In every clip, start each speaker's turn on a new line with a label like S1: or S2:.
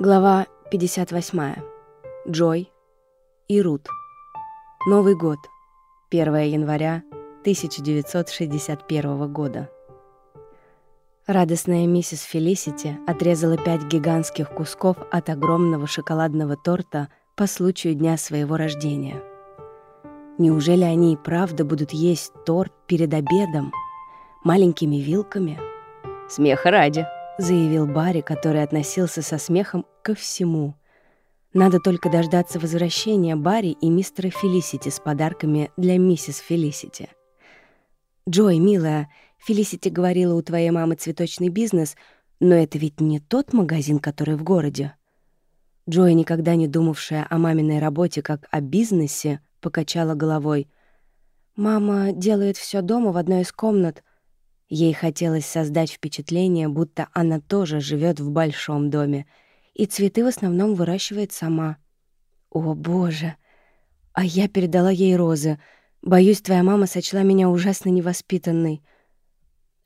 S1: Глава 58. Джой и Рут. Новый год. 1 января 1961 года. Радостная миссис Фелисити отрезала пять гигантских кусков от огромного шоколадного торта по случаю дня своего рождения. Неужели они и правда будут есть торт перед обедом? Маленькими вилками? Смеха ради заявил Барри, который относился со смехом ко всему. Надо только дождаться возвращения Барри и мистера Фелисити с подарками для миссис Фелисити. «Джой, милая, Фелисити говорила, у твоей мамы цветочный бизнес, но это ведь не тот магазин, который в городе». Джой, никогда не думавшая о маминой работе как о бизнесе, покачала головой. «Мама делает все дома в одной из комнат, Ей хотелось создать впечатление, будто она тоже живет в большом доме, и цветы в основном выращивает сама. «О, боже! А я передала ей розы. Боюсь, твоя мама сочла меня ужасно невоспитанной».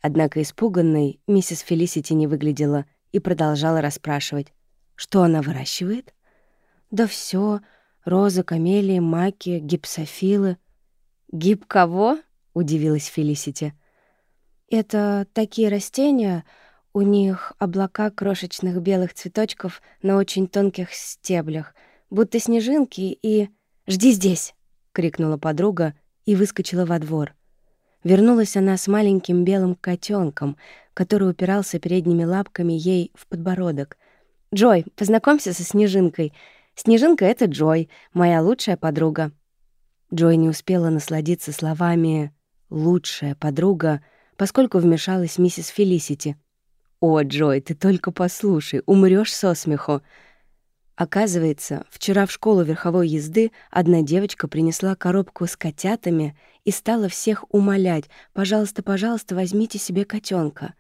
S1: Однако испуганной миссис Фелисити не выглядела и продолжала расспрашивать. «Что она выращивает?» «Да все: Розы, камелии, маки, гипсофилы». «Гиб кого?» — удивилась Фелисити. — это такие растения, у них облака крошечных белых цветочков на очень тонких стеблях, будто снежинки и... «Жди здесь!» — крикнула подруга и выскочила во двор. Вернулась она с маленьким белым котенком, который упирался передними лапками ей в подбородок. «Джой, познакомься со Снежинкой. Снежинка — это Джой, моя лучшая подруга». Джой не успела насладиться словами «лучшая подруга», поскольку вмешалась миссис Фелисити. «О, Джой, ты только послушай, умрёшь со смеху!» Оказывается, вчера в школу верховой езды одна девочка принесла коробку с котятами и стала всех умолять «Пожалуйста, пожалуйста, возьмите себе котенка.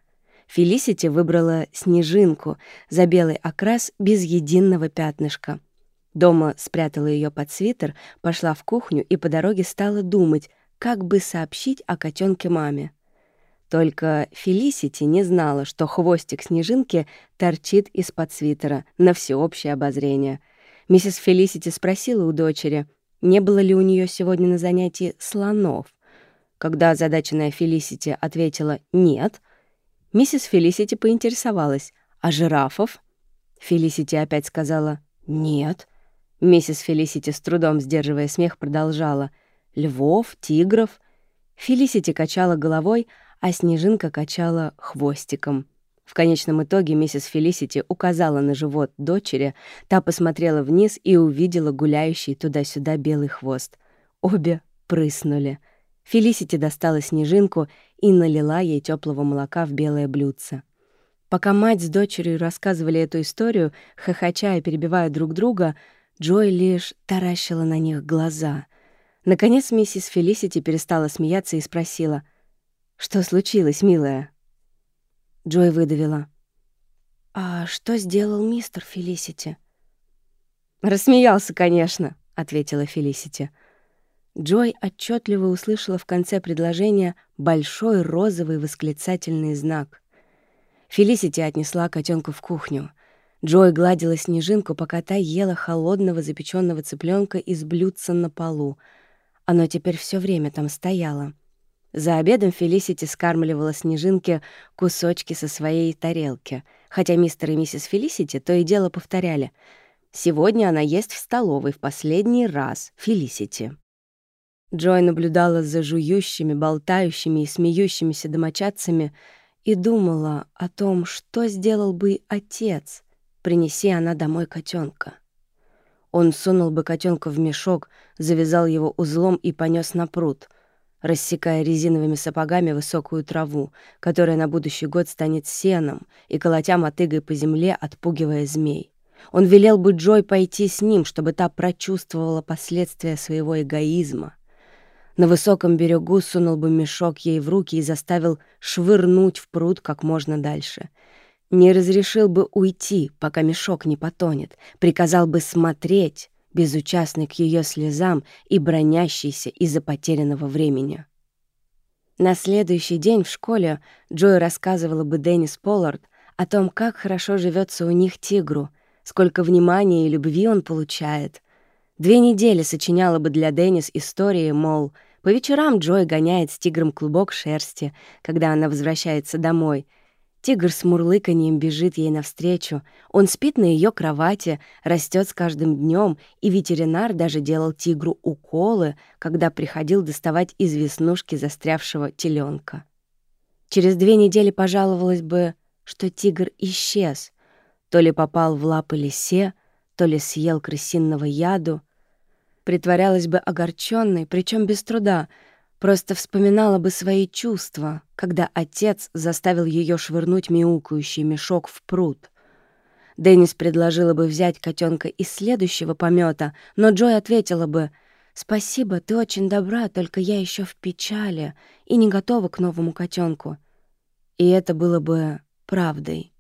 S1: Фелисити выбрала снежинку за белый окрас без единого пятнышка. Дома спрятала ее под свитер, пошла в кухню и по дороге стала думать, как бы сообщить о котенке маме. Только Фелисити не знала, что хвостик снежинки торчит из-под свитера на всеобщее обозрение. Миссис Фелисити спросила у дочери, не было ли у нее сегодня на занятии слонов. Когда озадаченная Фелисити ответила «нет», миссис Фелисити поинтересовалась, «а жирафов?» Фелисити опять сказала «нет». Миссис Фелисити, с трудом сдерживая смех, продолжала «львов, тигров». Фелисити качала головой, а Снежинка качала хвостиком. В конечном итоге миссис Фелисити указала на живот дочери, та посмотрела вниз и увидела гуляющий туда-сюда белый хвост. Обе прыснули. Фелисити достала Снежинку и налила ей теплого молока в белое блюдце. Пока мать с дочерью рассказывали эту историю, хохоча и перебивая друг друга, Джой лишь таращила на них глаза. Наконец миссис Фелисити перестала смеяться и спросила — «Что случилось, милая?» Джой выдавила. «А что сделал мистер Фелисити?» «Рассмеялся, конечно», — ответила Фелисити. Джой отчетливо услышала в конце предложения большой розовый восклицательный знак. Фелисити отнесла котенку в кухню. Джой гладила снежинку, пока та ела холодного запеченного цыпленка из блюдца на полу. Оно теперь все время там стояло. За обедом Фелисити скармливала Снежинке кусочки со своей тарелки, хотя мистер и миссис Фелисити то и дело повторяли «Сегодня она ест в столовой в последний раз, Фелисити». Джой наблюдала за жующими, болтающими и смеющимися домочадцами и думала о том, что сделал бы отец, принеси она домой котенка. Он сунул бы котенка в мешок, завязал его узлом и понес на пруд — рассекая резиновыми сапогами высокую траву, которая на будущий год станет сеном, и колотя мотыгой по земле, отпугивая змей. Он велел бы Джой пойти с ним, чтобы та прочувствовала последствия своего эгоизма. На высоком берегу сунул бы мешок ей в руки и заставил швырнуть в пруд как можно дальше. Не разрешил бы уйти, пока мешок не потонет, приказал бы смотреть, безучастный к ее слезам и бронящийся из-за потерянного времени. На следующий день в школе Джой рассказывала бы Деннис Поллард о том, как хорошо живется у них тигру, сколько внимания и любви он получает. Две недели сочиняла бы для Деннис истории, мол, по вечерам Джой гоняет с тигром клубок шерсти, когда она возвращается домой. Тигр с мурлыканьем бежит ей навстречу. Он спит на ее кровати, растет с каждым днем, и ветеринар даже делал тигру уколы, когда приходил доставать из веснушки застрявшего теленка. Через две недели пожаловалась бы, что тигр исчез. То ли попал в лапы лисе, то ли съел крысиного яду — притворялась бы огорченной, причем без труда, просто вспоминала бы свои чувства, когда отец заставил ее швырнуть мяукающий мешок в пруд. Деннис предложила бы взять котенка из следующего помета, но Джой ответила бы «Спасибо, ты очень добра, только я еще в печали и не готова к новому котенку. И это было бы правдой.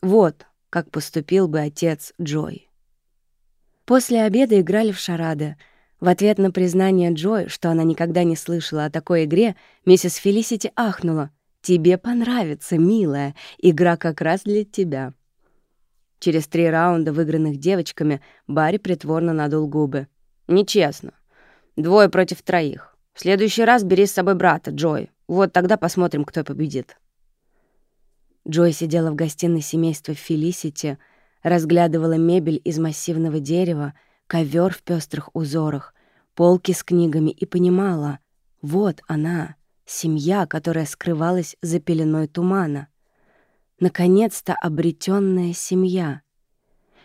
S1: Вот как поступил бы отец Джой. После обеда играли в шарады. В ответ на признание Джой, что она никогда не слышала о такой игре, миссис Фелисити ахнула. «Тебе понравится, милая. Игра как раз для тебя». Через три раунда, выигранных девочками, Барри притворно надул губы. «Нечестно. Двое против троих. В следующий раз бери с собой брата, Джой. Вот тогда посмотрим, кто победит». Джой сидела в гостиной семейства Фелисити, разглядывала мебель из массивного дерева, ковер в пестрых узорах, полки с книгами и понимала, вот она, семья, которая скрывалась за пеленой тумана. Наконец-то обретенная семья.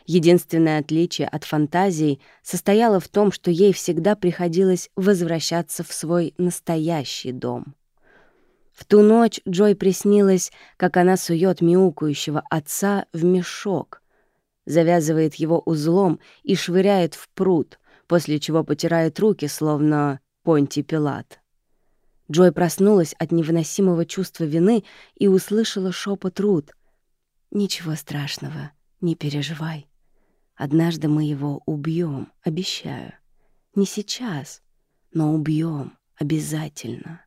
S1: Единственное отличие от фантазий состояло в том, что ей всегда приходилось возвращаться в свой настоящий дом. В ту ночь Джой приснилось, как она сует мяукающего отца в мешок, завязывает его узлом и швыряет в пруд, после чего потирает руки, словно Понти Пилат. Джой проснулась от невыносимого чувства вины и услышала шепот Рут. «Ничего страшного, не переживай. Однажды мы его убьем, обещаю. Не сейчас, но убьем обязательно».